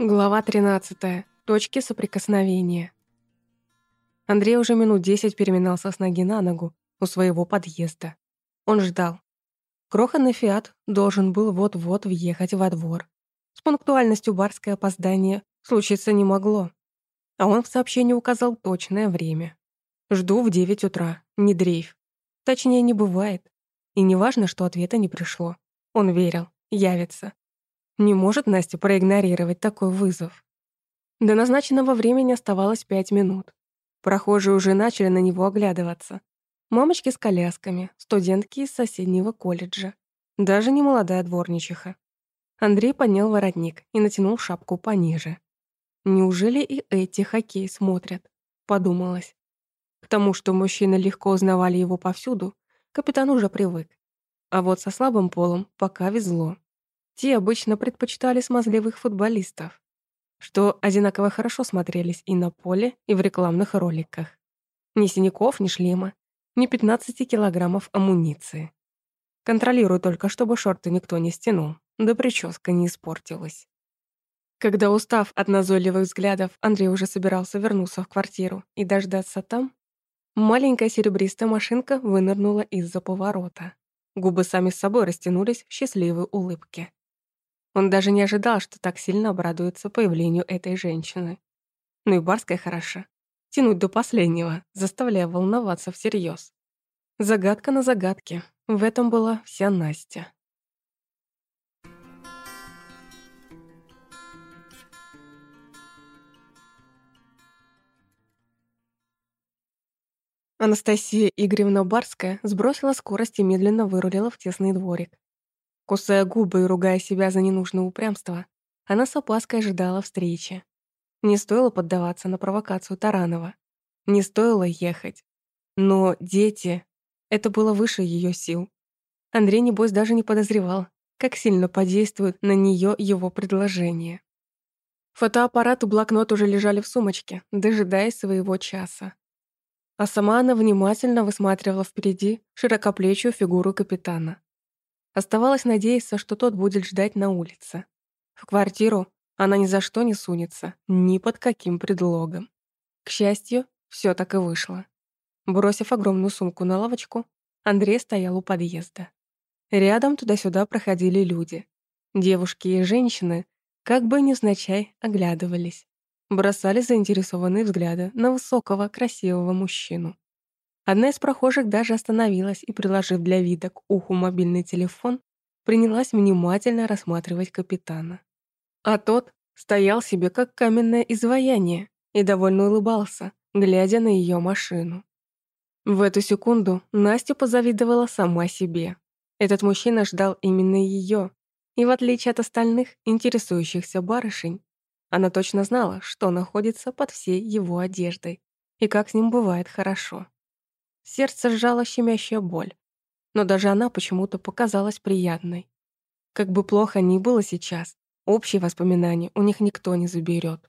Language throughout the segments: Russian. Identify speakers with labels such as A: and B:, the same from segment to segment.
A: Глава 13. Точки соприкосновения. Андрей уже минут десять переминался с ноги на ногу у своего подъезда. Он ждал. Крохотный «Фиат» должен был вот-вот въехать во двор. С пунктуальностью барское опоздание случиться не могло. А он в сообщении указал точное время. «Жду в 9 утра, не дрейф». Точнее, не бывает. И не важно, что ответа не пришло. Он верил, явится. Не может Настя проигнорировать такой вызов. До назначенного времени оставалось пять минут. Прохожие уже начали на него оглядываться. Мамочки с колясками, студентки из соседнего колледжа. Даже не молодая дворничиха. Андрей поднял воротник и натянул шапку пониже. «Неужели и эти хоккей смотрят?» — подумалось. К тому, что мужчины легко узнавали его повсюду, капитан уже привык. А вот со слабым полом пока везло. Те обычно предпочитали смазливых футболистов, что одинаково хорошо смотрелись и на поле, и в рекламных роликах. Ни синяков, ни шлема, ни 15 килограммов амуниции. Контролирую только, чтобы шорты никто не стянул, да прическа не испортилась. Когда, устав от назойливых взглядов, Андрей уже собирался вернуться в квартиру и дождаться там, маленькая серебристая машинка вынырнула из-за поворота. Губы сами с собой растянулись в счастливой улыбке. Он даже не ожидал, что так сильно обрадуется появлению этой женщины. Ну и Барская хороша. Тянуть до последнего, заставляя волноваться всерьез. Загадка на загадке. В этом была вся Настя. Анастасия Игоревна Барская сбросила скорость и медленно вырулила в тесный дворик. Кусая губы и ругая себя за ненужное упрямство, она с опаской ожидала встречи. Не стоило поддаваться на провокацию Таранова. Не стоило ехать. Но дети... Это было выше ее сил. Андрей, небось, даже не подозревал, как сильно подействует на нее его предложение. Фотоаппарат и блокнот уже лежали в сумочке, дожидаясь своего часа. А сама она внимательно высматривала впереди широкоплечую фигуру капитана. Оставалось надеяться, что тот будет ждать на улице. В квартиру она ни за что не сунется, ни под каким предлогом. К счастью, все так и вышло. Бросив огромную сумку на лавочку, Андрей стоял у подъезда. Рядом туда-сюда проходили люди. Девушки и женщины, как бы невзначай, оглядывались. Бросали заинтересованные взгляды на высокого, красивого мужчину. Одна из прохожих даже остановилась и, приложив для вида к уху мобильный телефон, принялась внимательно рассматривать капитана. А тот стоял себе как каменное изваяние и довольно улыбался, глядя на ее машину. В эту секунду Настя позавидовала сама себе. Этот мужчина ждал именно ее, и в отличие от остальных интересующихся барышень, она точно знала, что находится под всей его одеждой и как с ним бывает хорошо. Сердце сжало щемящая боль. Но даже она почему-то показалась приятной. Как бы плохо ни было сейчас, общие воспоминания у них никто не заберет.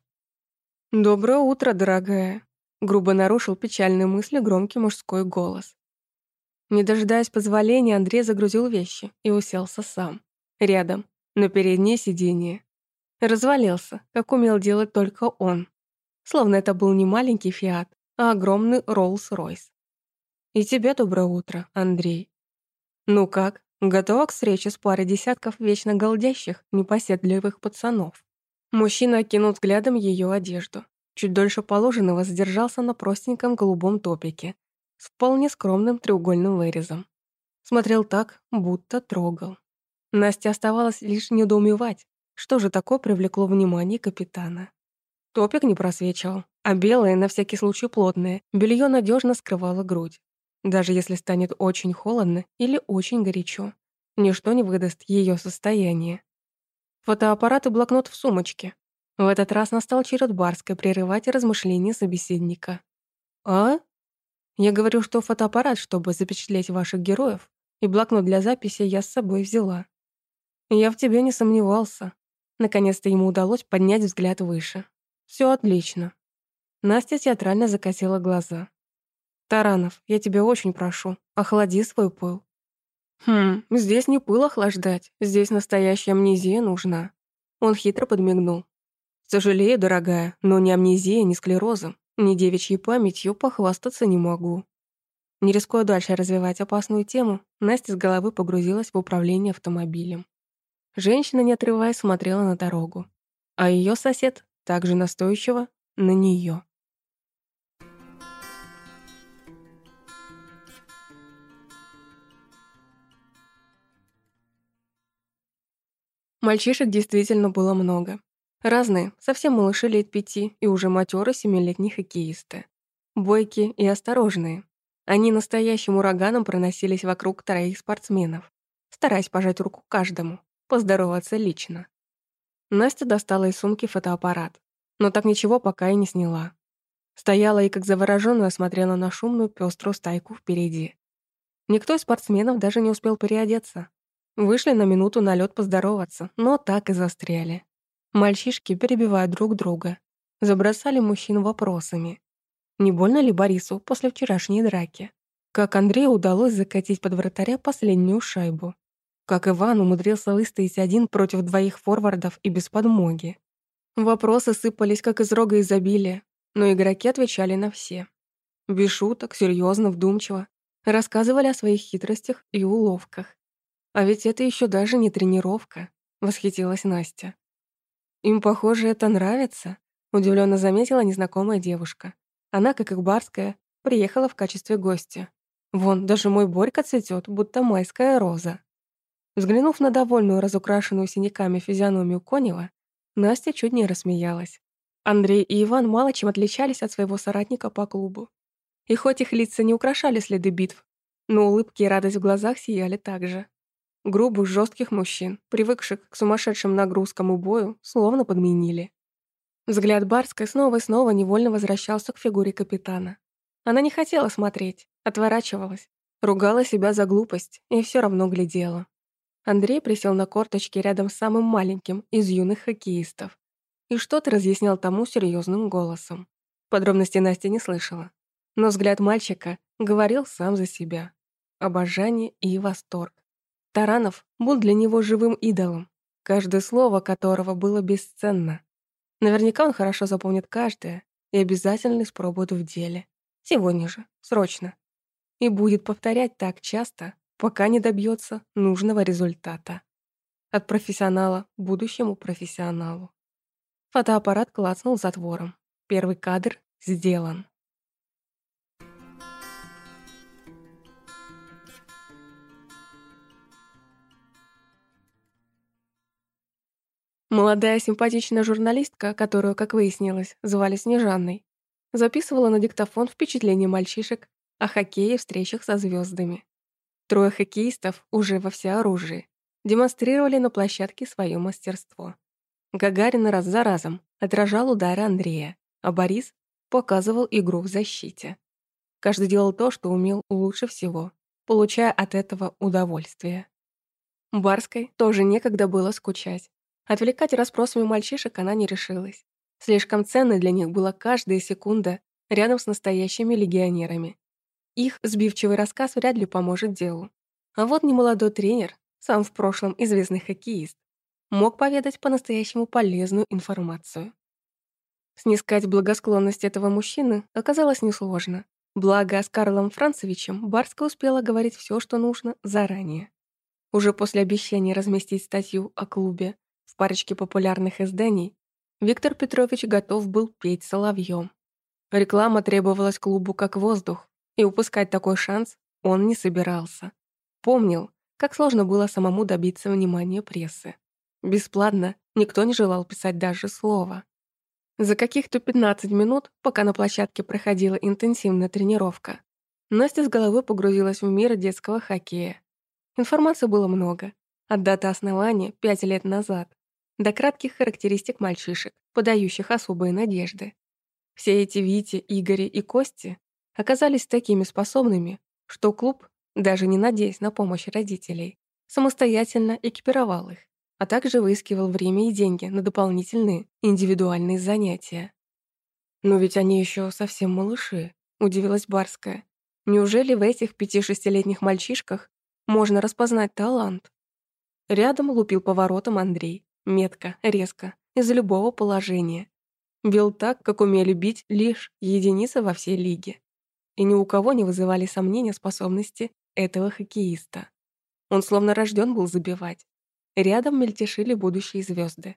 A: «Доброе утро, дорогая», — грубо нарушил печальные мысли громкий мужской голос. Не дожидаясь позволения, Андрей загрузил вещи и уселся сам. Рядом, на переднее сиденье. Развалился, как умел делать только он. Словно это был не маленький «Фиат», а огромный Роллс-Ройс. И тебе доброе утро, Андрей. Ну как, готова к встрече с парой десятков вечно голдящих, непоседливых пацанов? Мужчина окинул взглядом ее одежду. Чуть дольше положенного задержался на простеньком голубом топике с вполне скромным треугольным вырезом. Смотрел так, будто трогал. Насте оставалось лишь недоумевать, что же такое привлекло внимание капитана. Топик не просвечивал, а белое, на всякий случай плотное, белье надежно скрывало грудь. Даже если станет очень холодно или очень горячо, ничто не выдаст ее состояние. Фотоаппарат и блокнот в сумочке. В этот раз настал черед Барской прерывать размышления собеседника. «А?» «Я говорю, что фотоаппарат, чтобы запечатлеть ваших героев, и блокнот для записи я с собой взяла. Я в тебе не сомневался». Наконец-то ему удалось поднять взгляд выше. Все отлично». Настя театрально закатила глаза. «Таранов, я тебя очень прошу, охлади свой пыл». «Хм, здесь не пыл охлаждать, здесь настоящая амнезия нужна». Он хитро подмигнул. Сожалею, дорогая, но ни амнезия, ни склерозом, ни девичьей памятью похвастаться не могу. Не рискуя дальше развивать опасную тему, Настя с головы погрузилась в управление автомобилем. Женщина, не отрываясь, смотрела на дорогу, а ее сосед, также настойчиво, на нее. Мальчишек действительно было много. Разные, совсем малыши лет пяти и уже матеры семилетние хоккеисты. Бойкие и осторожные. Они настоящим ураганом проносились вокруг троих спортсменов, стараясь пожать руку каждому, поздороваться лично. Настя достала из сумки фотоаппарат, но так ничего пока и не сняла. Стояла и как заворожённая смотрела на шумную пеструю стайку впереди. Никто из спортсменов даже не успел переодеться. Вышли на минуту на лед поздороваться, но так и застряли. Мальчишки, перебивая друг друга, забросали мужчин вопросами. Не больно ли Борису после вчерашней драки? Как Андрею удалось закатить под вратаря последнюю шайбу? Как Иван умудрился выстоять один против двоих форвардов и без подмоги? Вопросы сыпались как из рога изобилия, но игроки отвечали на все. Без шуток, серьезно, вдумчиво. Рассказывали о своих хитростях и уловках. А ведь это еще даже не тренировка, восхитилась Настя. Им, похоже, это нравится, удивленно заметила незнакомая девушка. Она, как и Барская, приехала в качестве гостя. Вон, даже мой Борька цветет, будто майская роза. Взглянув на довольную, разукрашенную синяками физиономию Конева, Настя чуть не рассмеялась. Андрей и Иван мало чем отличались от своего соратника по клубу. И хоть их лица не украшали следы битв, но улыбки и радость в глазах сияли также. Грубых, жестких мужчин, привыкших к сумасшедшим нагрузкам и бою, словно подменили. Взгляд Барской снова и снова невольно возвращался к фигуре капитана. Она не хотела смотреть, отворачивалась, ругала себя за глупость и все равно глядела. Андрей присел на корточки рядом с самым маленьким из юных хоккеистов и что-то разъяснял тому серьезным голосом. Подробности Настя не слышала, но взгляд мальчика говорил сам за себя. Обожание и восторг. Таранов был для него живым идолом, каждое слово которого было бесценно. Наверняка он хорошо запомнит каждое и обязательно испробует в деле. Сегодня же, срочно. И будет повторять так часто, пока не добьется нужного результата. От профессионала будущему профессионалу. Фотоаппарат клацнул затвором. Первый кадр сделан. Молодая симпатичная журналистка, которую, как выяснилось, звали Снежанной, записывала на диктофон впечатления мальчишек о хоккее и встречах со звездами. Трое хоккеистов уже во всеоружии демонстрировали на площадке свое мастерство. Гагарин раз за разом отражал удары Андрея, а Борис показывал игру в защите. Каждый делал то, что умел лучше всего, получая от этого удовольствие. Барской тоже некогда было скучать. Отвлекать расспросами мальчишек она не решилась. Слишком ценной для них была каждая секунда рядом с настоящими легионерами. Их сбивчивый рассказ вряд ли поможет делу. А вот немолодой тренер, сам в прошлом известный хоккеист, мог поведать по-настоящему полезную информацию. Снискать благосклонность этого мужчины оказалось несложно. Благо, с Карлом Францевичем Барска успела говорить все, что нужно, заранее. Уже после обещания разместить статью о клубе в парочке популярных изданий, Виктор Петрович готов был петь соловьем. Реклама требовалась клубу как воздух, и упускать такой шанс он не собирался. Помнил, как сложно было самому добиться внимания прессы. Бесплатно никто не желал писать даже слова. За каких-то 15 минут, пока на площадке проходила интенсивная тренировка, Настя с головой погрузилась в мир детского хоккея. Информации было много. От даты основания пять лет назад до кратких характеристик мальчишек, подающих особые надежды. Все эти Вити, Игори и Кости оказались такими способными, что клуб, даже не надеясь на помощь родителей, самостоятельно экипировал их, а также выискивал время и деньги на дополнительные индивидуальные занятия. «Но ведь они еще совсем малыши», — удивилась Барская. «Неужели в этих пяти-шестилетних мальчишках можно распознать талант?» Рядом лупил поворотом Андрей, Метко, резко, из любого положения. Бил так, как умели бить лишь единицы во всей лиге. И ни у кого не вызывали сомнения способности этого хоккеиста. Он словно рожден был забивать. Рядом мельтешили будущие звезды.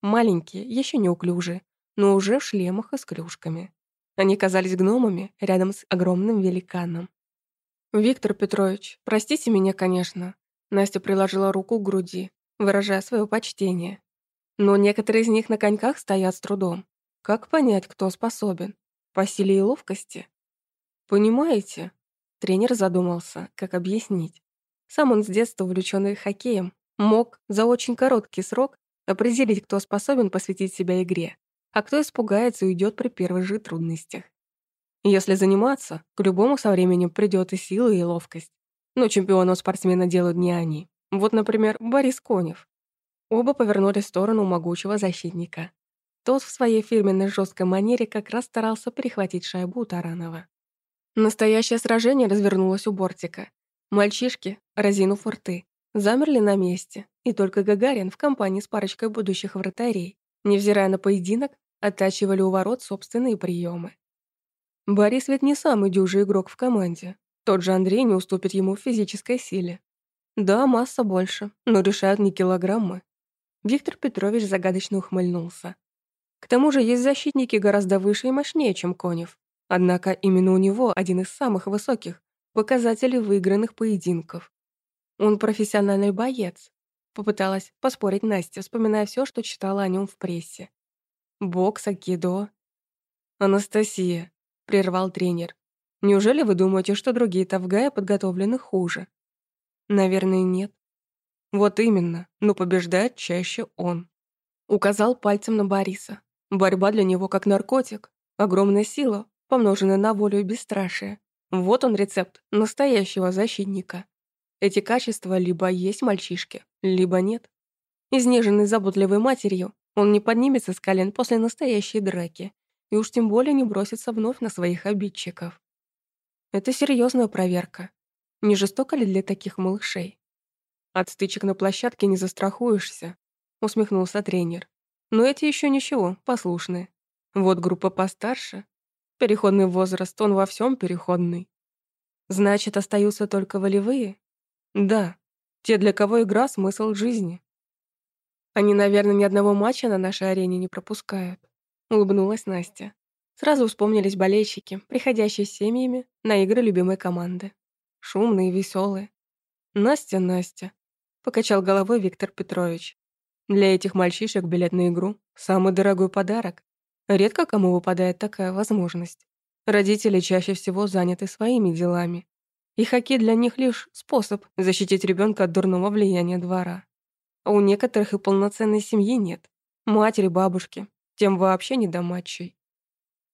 A: Маленькие, еще неуклюжие, но уже в шлемах и с клюшками. Они казались гномами рядом с огромным великаном. «Виктор Петрович, простите меня, конечно». Настя приложила руку к груди, выражая свое почтение. Но некоторые из них на коньках стоят с трудом. Как понять, кто способен? По силе и ловкости? Понимаете? Тренер задумался, как объяснить. Сам он с детства увлеченный хоккеем, мог за очень короткий срок определить, кто способен посвятить себя игре, а кто испугается и уйдет при первых же трудностях. Если заниматься, к любому со временем придет и сила, и ловкость. Но чемпионом спортсмена делают не они. Вот, например, Борис Конев. Оба повернули сторону могучего защитника. Тот в своей фирменной жесткой манере как раз старался перехватить шайбу у Таранова. Настоящее сражение развернулось у бортика. Мальчишки, разинув рты, замерли на месте, и только Гагарин в компании с парочкой будущих вратарей, невзирая на поединок, оттачивали у ворот собственные приемы. Борис ведь не самый дюжий игрок в команде. Тот же Андрей не уступит ему в физической силе. Да, масса больше, но решают не килограммы. Виктор Петрович загадочно ухмыльнулся. К тому же есть защитники гораздо выше и мощнее, чем Конев. Однако именно у него один из самых высоких показателей выигранных поединков. Он профессиональный боец. Попыталась поспорить Настя, вспоминая все, что читала о нем в прессе. Бокс, акидо. «Анастасия», — прервал тренер. «Неужели вы думаете, что другие тавгая подготовлены хуже?» «Наверное, нет». «Вот именно, но побеждает чаще он». Указал пальцем на Бориса. Борьба для него как наркотик. Огромная сила, помноженная на волю и бесстрашие. Вот он рецепт настоящего защитника. Эти качества либо есть мальчишки, либо нет. Изнеженный заботливой матерью, он не поднимется с колен после настоящей драки и уж тем более не бросится вновь на своих обидчиков. Это серьезная проверка. Не жестоко ли для таких малышей? От стычек на площадке не застрахуешься, усмехнулся тренер. Но эти еще ничего, послушные. Вот группа постарше. Переходный возраст, он во всем переходный. Значит, остаются только волевые? Да, те, для кого игра — смысл жизни. Они, наверное, ни одного матча на нашей арене не пропускают. Улыбнулась Настя. Сразу вспомнились болельщики, приходящие с семьями на игры любимой команды. Шумные, веселые. Настя, Настя. Покачал головой Виктор Петрович. Для этих мальчишек билет на игру – самый дорогой подарок. Редко кому выпадает такая возможность. Родители чаще всего заняты своими делами. И хоккей для них лишь способ защитить ребенка от дурного влияния двора. А у некоторых и полноценной семьи нет. Матери, бабушки, тем вообще не до матчей.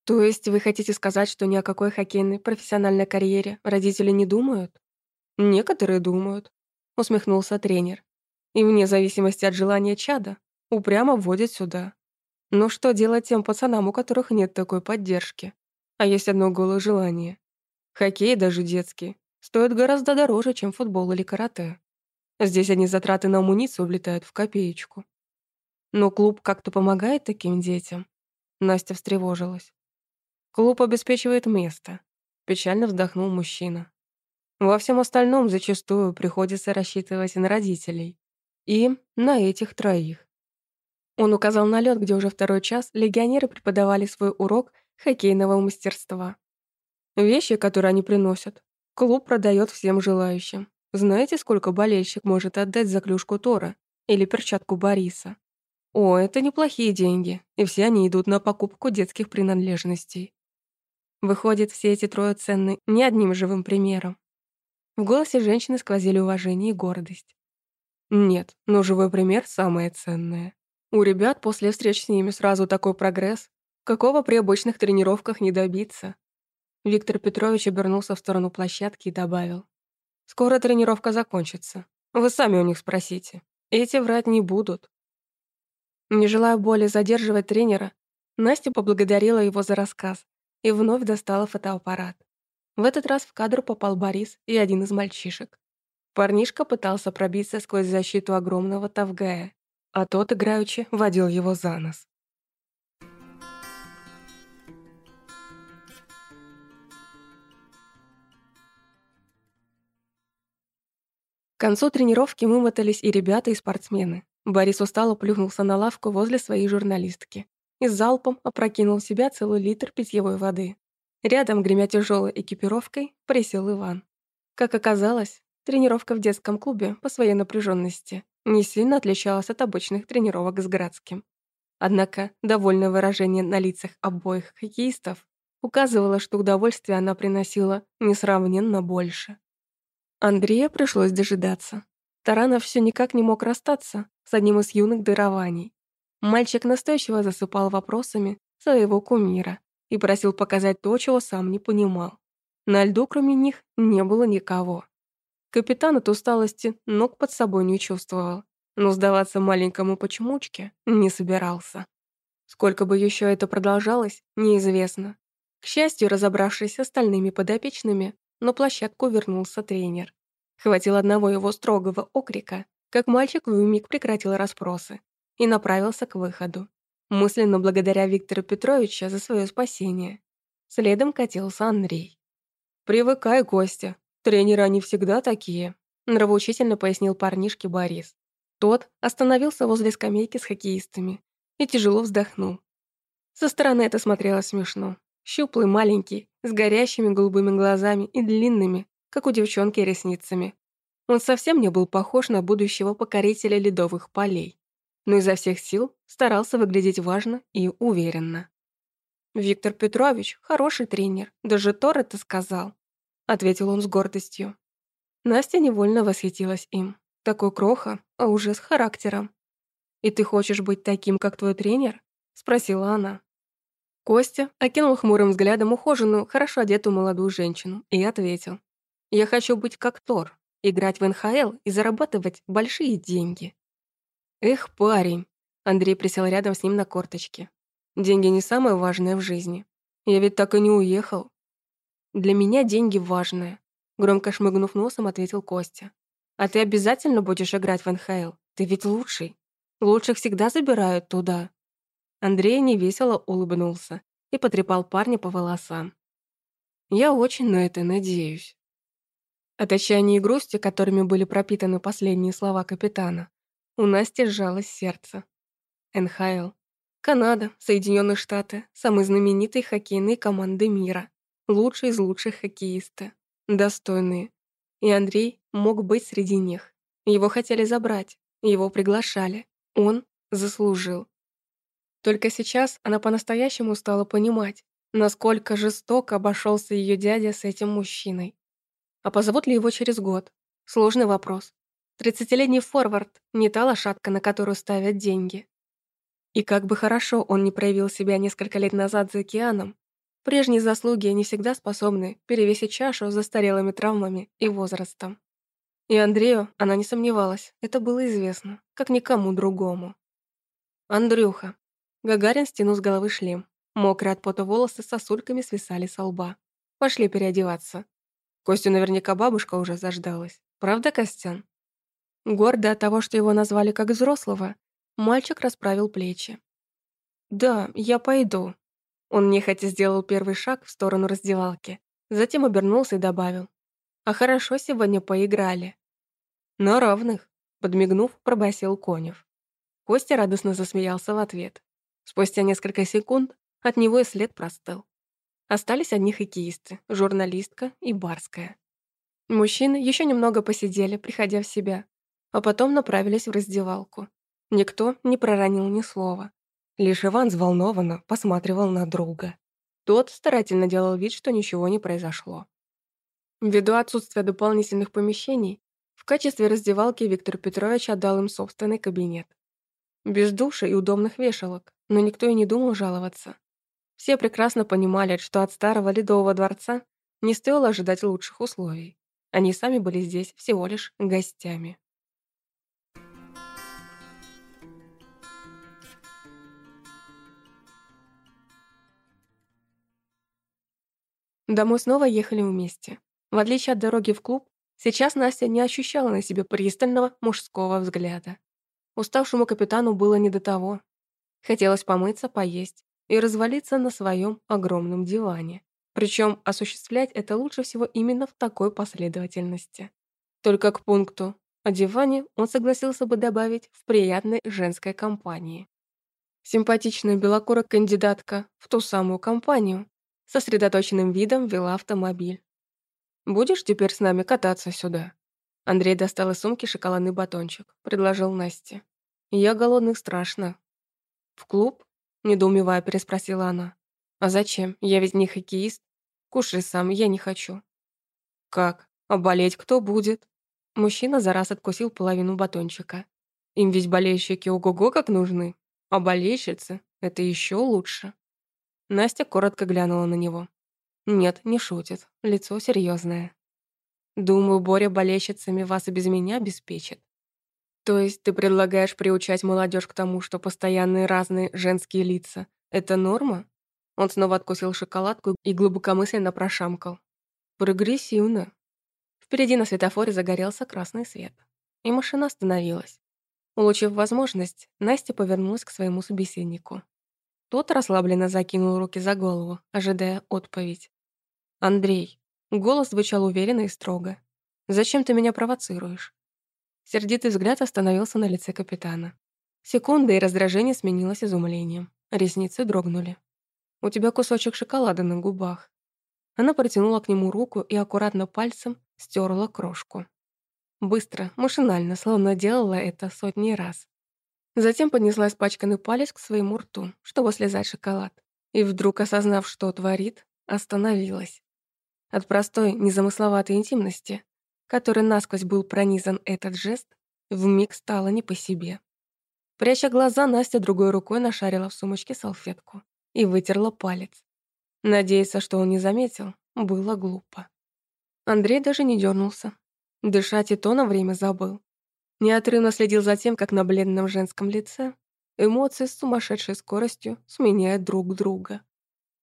A: То есть вы хотите сказать, что ни о какой хоккейной профессиональной карьере родители не думают? Некоторые думают, усмехнулся тренер и вне зависимости от желания чада упрямо вводят сюда. Но что делать тем пацанам, у которых нет такой поддержки? А есть одно голое желание. Хоккей, даже детский, стоит гораздо дороже, чем футбол или карате. Здесь они затраты на амуницию влетают в копеечку. Но клуб как-то помогает таким детям. Настя встревожилась. Клуб обеспечивает место. Печально вздохнул мужчина. Во всем остальном зачастую приходится рассчитывать на родителей. И на этих троих. Он указал на лед, где уже второй час легионеры преподавали свой урок хоккейного мастерства. Вещи, которые они приносят, клуб продает всем желающим. Знаете, сколько болельщик может отдать за клюшку Тора или перчатку Бориса? О, это неплохие деньги, и все они идут на покупку детских принадлежностей. Выходит, все эти трое ценны не одним живым примером. В голосе женщины сквозили уважение и гордость. Нет, но живой пример самое ценное. У ребят после встреч с ними сразу такой прогресс, какого при обычных тренировках не добиться. Виктор Петрович обернулся в сторону площадки и добавил. «Скоро тренировка закончится. Вы сами у них спросите. Эти врать не будут». Не желая более задерживать тренера, Настя поблагодарила его за рассказ и вновь достала фотоаппарат. В этот раз в кадр попал Борис и один из мальчишек. Парнишка пытался пробиться сквозь защиту огромного Тавгая. а тот играючи водил его за нос. К концу тренировки вымотались и ребята, и спортсмены. Борис устало плюхнулся на лавку возле своей журналистки и залпом опрокинул в себя целый литр питьевой воды. Рядом, гремя тяжелой экипировкой, присел Иван. Как оказалось, тренировка в детском клубе по своей напряженности не сильно отличалась от обычных тренировок с Градским. Однако довольное выражение на лицах обоих хоккеистов указывало, что удовольствие она приносила несравненно больше. Андрея пришлось дожидаться. Таранов все никак не мог расстаться с одним из юных дарований. Мальчик настойчиво засыпал вопросами своего кумира и просил показать то, чего сам не понимал. На льду, кроме них, не было никого. Капитан от усталости ног под собой не чувствовал, но сдаваться маленькому почемучке не собирался. Сколько бы еще это продолжалось, неизвестно. К счастью, разобравшись с остальными подопечными, на площадку вернулся тренер. Хватило одного его строгого окрика, как мальчик вмиг прекратил расспросы и направился к выходу, мысленно благодаря Виктора Петровича за свое спасение. Следом катился Андрей. «Привыкай, Костя. Тренеры они всегда такие», нравоучительно пояснил парнишке Борис. Тот остановился возле скамейки с хоккеистами и тяжело вздохнул. Со стороны это смотрелось смешно. Щуплый, маленький, с горящими голубыми глазами и длинными, как у девчонки, ресницами. Он совсем не был похож на будущего покорителя ледовых полей, но изо всех сил старался выглядеть важно и уверенно. «Виктор Петрович – хороший тренер, даже Тор это сказал», – ответил он с гордостью. Настя невольно восхитилась им. Такой кроха, а уже с характером. «И ты хочешь быть таким, как твой тренер?» – спросила она. Костя окинул хмурым взглядом ухоженную, хорошо одетую молодую женщину и ответил. «Я хочу быть как Тор, играть в НХЛ и зарабатывать большие деньги». «Эх, парень!» Андрей присел рядом с ним на корточке. «Деньги не самое важное в жизни. Я ведь так и не уехал». «Для меня деньги важные», громко шмыгнув носом, ответил Костя. «А ты обязательно будешь играть в НХЛ? Ты ведь лучший. Лучших всегда забирают туда». Андрей невесело улыбнулся и потрепал парня по волосам. «Я очень на это надеюсь». От отчаяния и грусти, которыми были пропитаны последние слова капитана, у Насти сжалось сердце. НХЛ. Канада, Соединенные Штаты, самые знаменитые хоккейные команды мира. Лучшие из лучших хоккеисты. Достойные. И Андрей мог быть среди них. Его хотели забрать, его приглашали. Он заслужил. Только сейчас она по-настоящему стала понимать, насколько жестоко обошелся ее дядя с этим мужчиной. А позовут ли его через год? Сложный вопрос. Тридцатилетний форвард – не та лошадка, на которую ставят деньги. И как бы хорошо он не проявил себя несколько лет назад за океаном, прежние заслуги не всегда способны перевесить чашу застарелыми травмами и возрастом. И Андрею она не сомневалась, это было известно, как никому другому. «Андрюха», Гагарин стянул с головы шлем. Мокрые от пота волосы сосульками свисали со лба. Пошли переодеваться. Костю наверняка бабушка уже заждалась. Правда, Костян? Гордо от того, что его назвали как взрослого, мальчик расправил плечи. «Да, я пойду». Он нехотя сделал первый шаг в сторону раздевалки, затем обернулся и добавил. «А хорошо сегодня поиграли». «На равных», — подмигнув, пробасил Конев. Костя радостно засмеялся в ответ. Спустя несколько секунд от него и след простыл. Остались одни хоккеисты, журналистка и барская. Мужчины еще немного посидели, приходя в себя, а потом направились в раздевалку. Никто не проронил ни слова. Лишь Иван взволнованно посматривал на друга. Тот старательно делал вид, что ничего не произошло. Ввиду отсутствия дополнительных помещений, в качестве раздевалки Виктор Петрович отдал им собственный кабинет. Без души и удобных вешалок, но никто и не думал жаловаться. Все прекрасно понимали, что от старого ледового дворца не стоило ожидать лучших условий. Они сами были здесь всего лишь гостями. Домой снова ехали вместе. В отличие от дороги в клуб, сейчас Настя не ощущала на себе пристального мужского взгляда. Уставшему капитану было не до того. Хотелось помыться, поесть и развалиться на своем огромном диване. Причем осуществлять это лучше всего именно в такой последовательности. Только к пункту о диване он согласился бы добавить в приятной женской компании. Симпатичная белокурая кандидатка в ту самую компанию сосредоточенным видом вела автомобиль. «Будешь теперь с нами кататься сюда?» Андрей достал из сумки шоколадный батончик, предложил Насте. «Я голодный страшно». «В клуб?» – недоумевая переспросила она. «А зачем? Я ведь не хоккеист. Кушай сам, я не хочу». «Как? А болеть кто будет?» Мужчина за раз откусил половину батончика. «Им ведь болельщики ого-го как нужны, а болельщицы – это еще лучше». Настя коротко глянула на него. «Нет, не шутит, лицо серьезное. Думаю, Боря болельщицами вас и без меня обеспечит. То есть ты предлагаешь приучать молодежь к тому, что постоянные разные женские лица – это норма? Он снова откусил шоколадку и глубокомысленно прошамкал. Прогрессивно. Впереди на светофоре загорелся красный свет. И машина остановилась. Улучив возможность, Настя повернулась к своему собеседнику. Тот расслабленно закинул руки за голову, ожидая отповедь. «Андрей, Голос звучал уверенно и строго. «Зачем ты меня провоцируешь?» Сердитый взгляд остановился на лице капитана. Секунда, и раздражение сменилось изумлением. Ресницы дрогнули. «У тебя кусочек шоколада на губах». Она протянула к нему руку и аккуратно пальцем стерла крошку. Быстро, машинально, словно делала это сотни раз. Затем поднесла испачканный палец к своему рту, чтобы слезать шоколад. И вдруг, осознав, что творит, остановилась. От простой, незамысловатой интимности, которой насквозь был пронизан этот жест, вмиг стало не по себе. Пряча глаза, Настя другой рукой нашарила в сумочке салфетку и вытерла палец. Надеяться, что он не заметил, было глупо. Андрей даже не дернулся. Дышать и то на время забыл. Неотрывно следил за тем, как на бледном женском лице эмоции с сумасшедшей скоростью сменяют друг друга.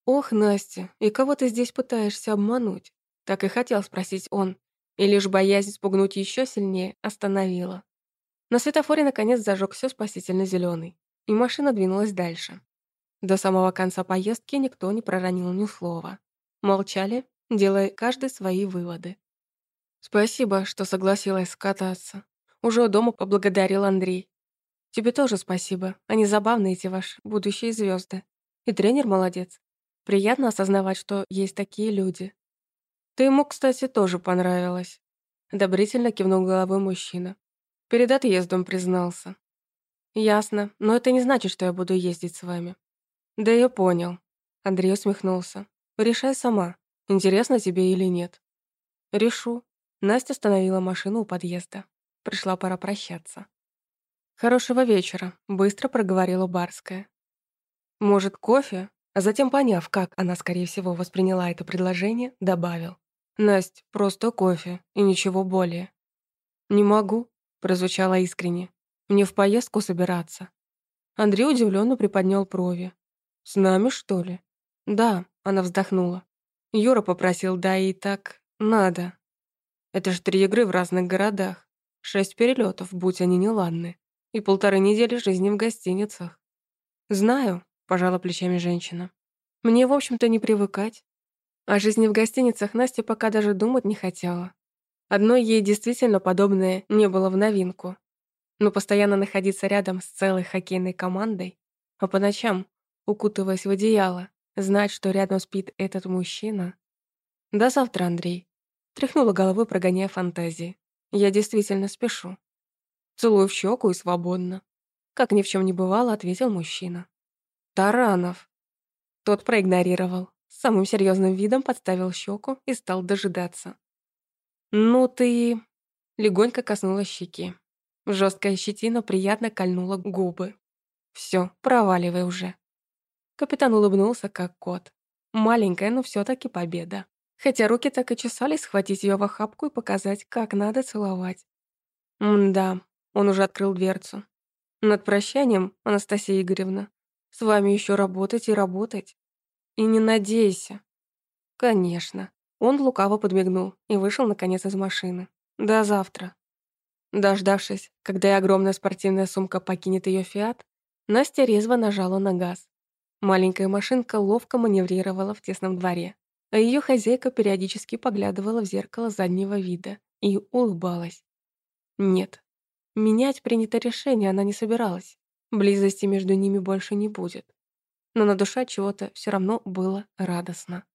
A: «Ох, Настя, и кого ты здесь пытаешься обмануть?» Так и хотел спросить он, и лишь боязнь спугнуть еще сильнее остановила. На светофоре наконец зажегся спасительно зеленый, и машина двинулась дальше. До самого конца поездки никто не проронил ни слова. Молчали, делая каждый свои выводы. «Спасибо, что согласилась скататься. Уже дома поблагодарил Андрей. Тебе тоже спасибо. Они забавные, эти ваши будущие звезды. И тренер молодец. Приятно осознавать, что есть такие люди. Ты ему, кстати, тоже понравилась. Одобрительно кивнул головой мужчина. Перед отъездом признался. Ясно, но это не значит, что я буду ездить с вами. Да я понял. Андрей усмехнулся. Решай сама, интересно тебе или нет. Решу. Настя остановила машину у подъезда. Пришла пора прощаться. «Хорошего вечера», — быстро проговорила Барская. «Может, кофе?» А затем, поняв, как она, скорее всего, восприняла это предложение, добавил. «Насть, просто кофе и ничего более». «Не могу», — прозвучало искренне. «Мне в поездку собираться». Андрей удивленно приподнял брови. «С нами, что ли?» «Да», — она вздохнула. Юра попросил, да и так надо. Это же три игры в разных городах, шесть перелетов, будь они неладны, и полторы недели жизни в гостиницах. Знаю, пожала плечами женщина. Мне, в общем-то, не привыкать. О жизни в гостиницах Настя пока даже думать не хотела. Одной ей действительно подобное не было в новинку. Но постоянно находиться рядом с целой хоккейной командой, а по ночам, укутываясь в одеяло, знать, что рядом спит этот мужчина. До завтра, Андрей. Тряхнула головой, прогоняя фантазии. Я действительно спешу. Целую в щеку и свободно. Как ни в чем не бывало, ответил мужчина. Таранов. Тот проигнорировал. С самым серьезным видом подставил щеку и стал дожидаться. «Ну ты...» Легонько коснулась щеки. Жесткая щетина приятно кольнула губы. Все, проваливай уже. Капитан улыбнулся, как кот. Маленькая, но все таки победа. Хотя руки так и чесались схватить ее в охапку и показать, как надо целовать. М-да, он уже открыл дверцу. Над прощанием, Анастасия Игоревна, с вами еще работать и работать. И не надейся. Конечно. Он лукаво подмигнул и вышел, наконец, из машины. До завтра. Дождавшись, когда и огромная спортивная сумка покинет ее фиат, Настя резво нажала на газ. Маленькая машинка ловко маневрировала в тесном дворе, а ее хозяйка периодически поглядывала в зеркало заднего вида и улыбалась. Нет, менять принятое решение она не собиралась. Близости между ними больше не будет. Но на душа чего-то все равно было радостно.